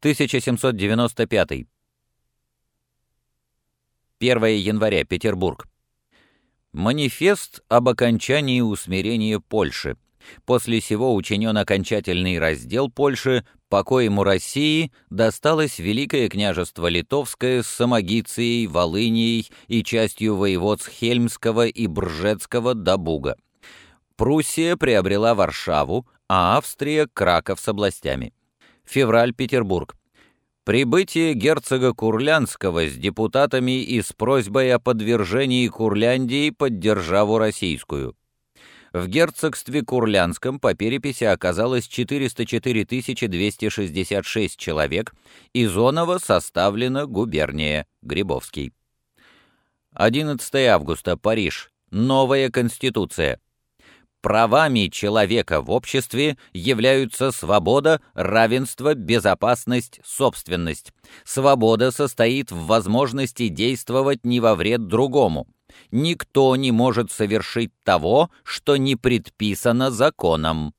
1795. 1 января, Петербург. Манифест об окончании усмирения Польши. После сего учинен окончательный раздел Польши, по коему России досталось Великое княжество Литовское с Самогицией, Волынией и частью воеводств Хельмского и Бржецкого до Буга. Пруссия приобрела Варшаву, а Австрия — Краков с областями. Февраль, Петербург. Прибытие герцога Курлянского с депутатами и с просьбой о подвержении Курляндии под державу российскую. В герцогстве Курлянском по переписи оказалось 404 266 человек, из Онова составлена губерния Грибовский. 11 августа, Париж. Новая Конституция. Правами человека в обществе являются свобода, равенство, безопасность, собственность. Свобода состоит в возможности действовать не во вред другому. Никто не может совершить того, что не предписано законом.